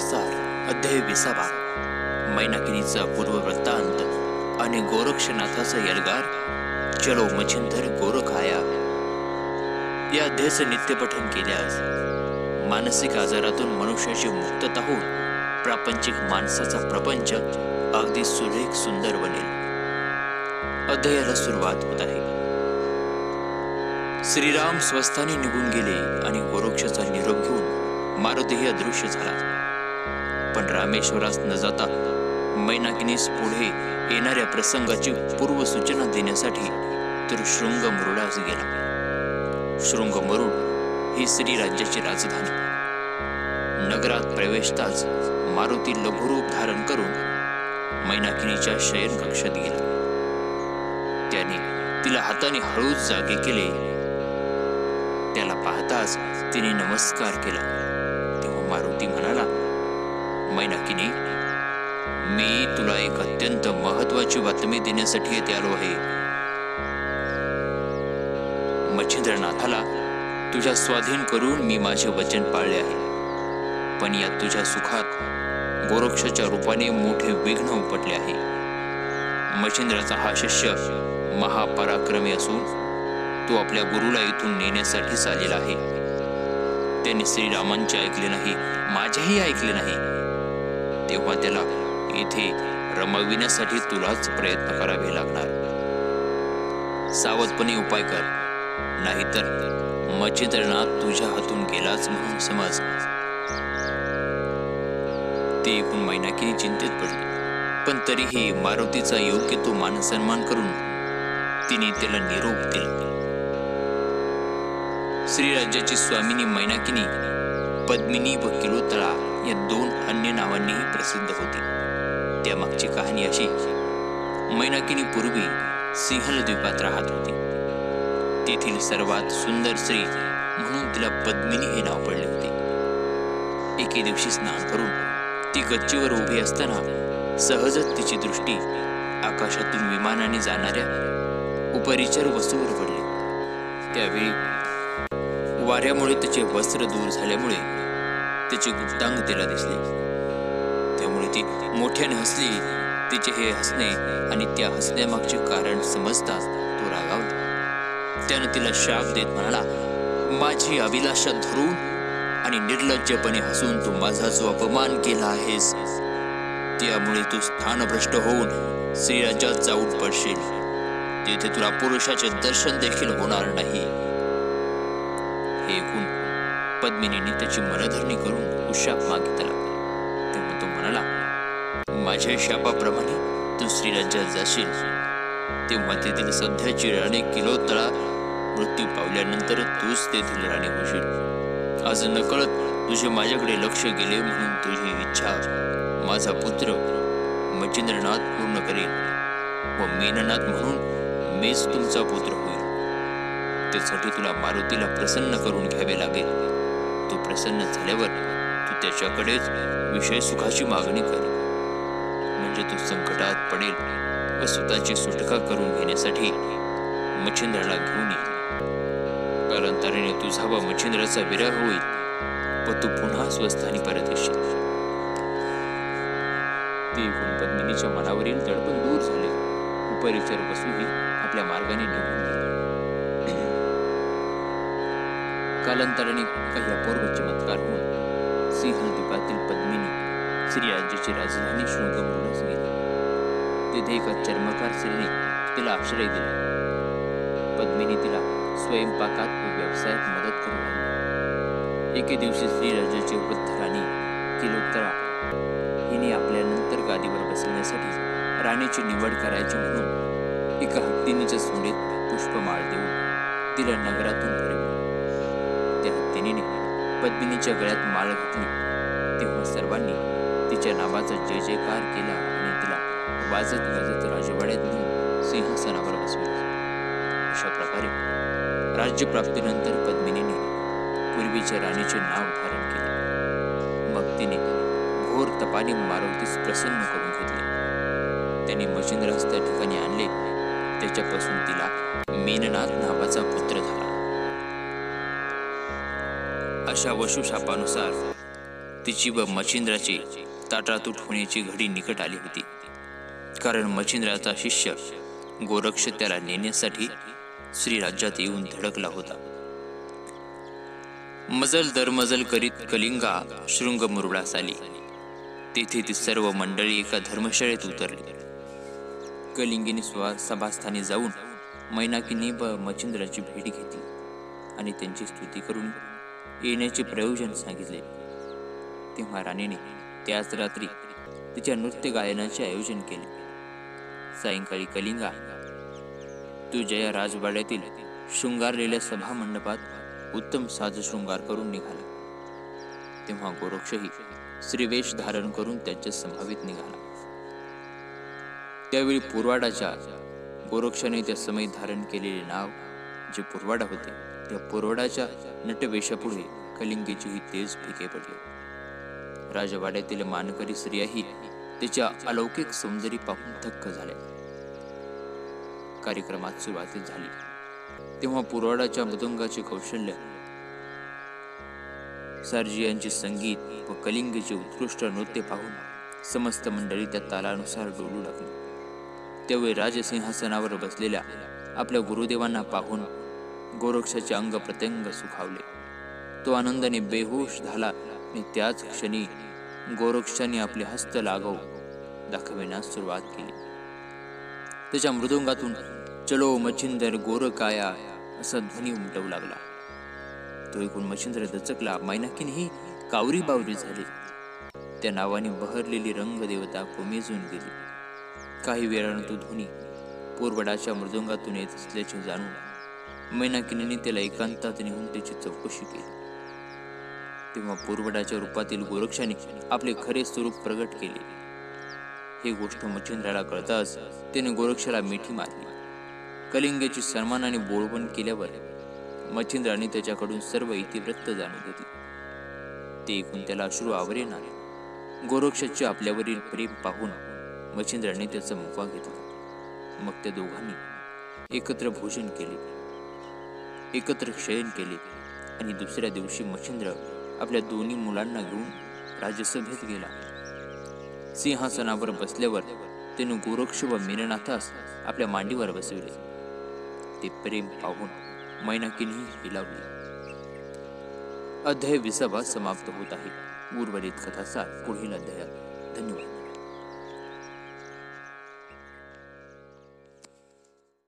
प्रतिसार अध्याय विसावा. मैनाकिनीचा पूर्ववृत्तांत आणि गोरक्षनाथाचा यलगार चलो मच्छिंदर गोरखाया. या अध्यायाचं नित्यपठन केल्यास मानसिक आजारातून मनुष्याची मुक्तता होऊन प्रापंचिक माणसाचा प्रपंच अगदी सुरेख सुंदर बनेल. अध्यायाला सुरुवात होत आहे. श्रीराम स्वस्थाने निघून गेले आणि गोरक्षाचा निरोप घेऊन मारुतीही अदृश्य झाला. पण रामेश्वरास न जाता मैनाकिनीस पुढे येणाऱ्या प्रसंगाची पूर्वसूचना देण्यासाठी तर शृंग मुरुडास गेला. शृंग मरुड ही श्री राज्याची राजधानी. नगरात प्रवेशताच मारुती लघुरूप धारण करून मैनाकिनीच्या शयन कक्षात गेला. त्याने तिला हाताने हळूच जागे केले. त्याला पाहताच तिने नमस्कार केला. मी तुला एक अत्यंत महत्वाची बातमी देण्यासाठी येथे आलो आहे. मच्छिंद्रनाथाला तुझ्या स्वाधीन करून मी माझे वचन पाळले आहे. पण या तुझ्या सुखात गोरक्षाच्या रूपाने मोठे विघ्न उपटले आहे. मच्छिंद्राचा हा शिष्य महापराक्रमी असून तो आपल्या गुरुला इथून नेण्यासाठी आलेला आहे. त्याने श्रीरामांचे ऐकले नाही माझेही ऐकले नाही. तेव्हा त्याला इथे रमविण्यासाठी तुलाच प्रयत्न करावे लागणार. सावधपणे उपाय कर. नाहीतर मच्छिंद्रनाथ तुझ्या हातून गेलाच म्हणून समज. ती एकूण मैनाकिनी चिंतेत पडली. पण तरीही मारुतीचा योग्य तो मानसन्मान करून तिने त्याला निरोप दिला. श्रीराज्याची स्वामिनी मैनाकिनी पद्मिनी व किलोतळा या दोन अन्य नावांनीही प्रसिद्ध होती. त्यामागची कहाणी अशी. मैनाकिनी पूर्वी सिंहल द्वीपात राहत होती. तेथील सर्वात सुंदर स्त्री म्हणून तिला पद्मिनी हे नाव पडले होते. एके दिवशी स्नान करून ती गच्चीवर उभी असताना सहजच तिची दृष्टी आकाशातून विमानाने जाणाऱ्या उपरिचर वस्तूवर पडली. त्यावेळी वाऱ्यामुळे तिचे वस्त्र दूर झाल्यामुळे तिचे गुप्तांग तिला दिसले. ती मोठ्याने हसली. तिचे हे हसणे आणि त्या हसण्यामागचे कारण समजताच तो रागावला. त्यानं तिला शाप देत म्हणाला माझी अभिलाषा धरून आणि निर्लज्जपणे हसून तू माझा जो अपमान केला आहेस त्यामुळे तू स्थानभ्रष्ट होऊन श्रीराज्यात जाऊन पडशील. तेथे तुला पुरुषाचे दर्शन देखील होणार नाही. हे ऐकून पद्मिनीने त्याची मनधरणी करून उशाप मागितला. माझ्या शापाप्रमाणे तू राज्यात जाशील. तेव्हा तेथील सध्याची राणी किलोतळा मृत्यू पावल्यानंतर तूच तेथील राणी होशील. आज नकळत तुझे माझ्याकडे लक्ष गेले म्हणून तुझी इच्छा माझा पुत्र मच्छिंद्रनाथ पूर्ण करेल व मेननाथ म्हणून मीच तुमचा पुत्र होईल. त्यासाठी तुला मारुतीला प्रसन्न करून घ्यावे लागेल. तो प्रसन्न झाल्यावर तू त्याच्याकडेच विषय सुखाची मागणी कर. म्हणजे तो संकटात पडेल. व स्वतःची सुटका करून घेण्यासाठी मच्छिंद्राला घेऊन येईल. कालांतराने तुझा व मच्छिंद्राचा विरह होईल व तू पुन्हा स्वस्थानी परत येशील. ते ऐकून पद्मिनीच्या मनावरील दडपण दूर झाले. उपरिचर वसूही आपल्या मार्गाने निघून गेली. कालांतराने काही अपूर्व चमत्कार होऊन सिंहल द्वीपातील पद्मिनी श्रीराज्याची राजधानी शृंगमुरुडास गेली. तेथे एका चर्मकार स्त्रीने तिला आश्रय दिला. पद्मिनी तिला स्वयंपाकात व व्यवसायात मदत करू लागली. एके दिवशी श्रीराज्याची वृद्ध राणी किलोत्तरा हिने आपल्या नंतर गादीवर बसवण्यासाठी राणीची निवड करायची म्हणून एका हत्तीनीच्या सोंडीत पुष्पमाळ देऊन तिला नगरातून फिरवली. त्या हत्तीनीने पद्मिनीच्या गळ्यात माळ घातली. तेव्हा सर्वांनी तिच्या नावाचा जय जयकार केला आणि तिला वाजत गाजत राजवाड्यात नेऊन सिंहासनावर बसवले. अशा प्रकारे राज्यप्राप्तीनंतर पद्मिनीने पूर्वीच्या राणीचे नाव धारण केले. मग तिने घोर तपाने मारुतीस प्रसन्न करून घेतले. त्याने मशिंद्रास त्या ठिकाणी आणले. त्याच्यापासून तिला मेननाथ नावाचा पुत्र झाला. अशा वशुशापानुसार तिची व मच्छिंद्राची ताटातूट होण्याची घडी निकट आली होती. कारण मच्छिंद्राचा शिष्य गोरक्ष त्याला नेण्यासाठी श्रीराज्यात येऊन धडकला होता. मजल दरमजल करीत कलिंगा शृंग मुरडास आली. तेथे ती सर्व मंडळी एका धर्मशाळेत उतरली. कलिंगीने स्व सभास्थानी जाऊन मैनाकीने व मच्छिंद्राची भेट घेतली आणि त्यांची स्तुती करून येण्याचे प्रयोजन सांगितले. तेव्हा राणीने त्याच रात्री तिच्या नृत्य गायनाचे आयोजन केले. सायंकाळी कलिंगा तू जया राजवाड्यातील शृंगारलेल्या सभा मंडपात उत्तम साज शृंगार करून निघाला. तेव्हा गोरक्षही श्रीवेश धारण करून त्यांच्या संभावित निघाला. त्यावेळी पुरवाडाच्या गोरक्षाने त्या समय धारण केलेले नाव जे पुरवाडा होते त्या पुरवाडाच्या नटवेशापुढे कलिंगेचीही तेज फिके पडले. राजवाड्यातील मानकरी स्त्रियाही तिच्या अलौकिक सौंदर्य पाहून थक्क झाल्या. कार्यक्रमात सुरुवाती झाली. तेव्हा पुरवाडाच्या मृदुंगाचे कौशल्य सार्जियांचे संगीत व कलिंगचे उत्कृष्ट नृत्य पाहून समस्त मंडळी त्या तालानुसार डोलू लागली. त्यावेळी राजसिंहासनावर बसलेल्या आपल्या गुरुदेवांना पाहून गोरक्षाचे अंग प्रत्यंग सुखावले. तो आनंदाने बेहोश झाला आणि त्याच क्षणी गोरक्षाने आपले हस्त लागव दाखविण्यास सुरुवात केली. त्याच्या मृदुंगातून चलो मच्छिंदर गोरकाया असा ध्वनी उमटवू लागला. तो ऐकून मच्छिंद्र दचकला. मैनाकीनही कावरी बावरी झाली. त्या नावाने बहरलेली रंगदेवता कोमेजून गेली. काही वेळानं तो ध्वनी पोरवडाच्या मृदुंगातून येत असल्याचे जाणून मैनाकिनीने त्याला एकांतात नेऊन त्याची चौकशी केली. तेव्हा पोरवडाच्या रूपातील गोरक्षाने आपले खरे स्वरूप प्रगट केले. हे गोष्ट मच्छिंद्राला कळताच त्याने गोरक्षाला मिठी मारली. कलिंगेची सन्मानाने बोळवण केल्यावर मच्छिंद्राने त्याच्याकडून सर्व इतिवृत्त जाणून घेतले. ते ऐकून त्याला अश्रू आवरेना गोरक्षाचे आपल्यावरील प्रेम पाहून मच्छिंद्राने त्याचा मुका घेतला. मग त्या दोघांनी एकत्र भोजन केले. एकत्र शयन केले आणि दुसऱ्या दिवशी मच्छिंद्र आपल्या दोन्ही मुलांना घेऊन राज्यसभेत गेला. सिंहासनावर बसल्यावर त्याने गोरक्ष व मीननाथास आपल्या मांडीवर बसविले. ते प्रेम पाहून मैनाकीनेही हिलावली. अध्याय विसावा समाप्त होत आहे. उर्वरित कथासार पुढील अध्यायात. धन्यवाद.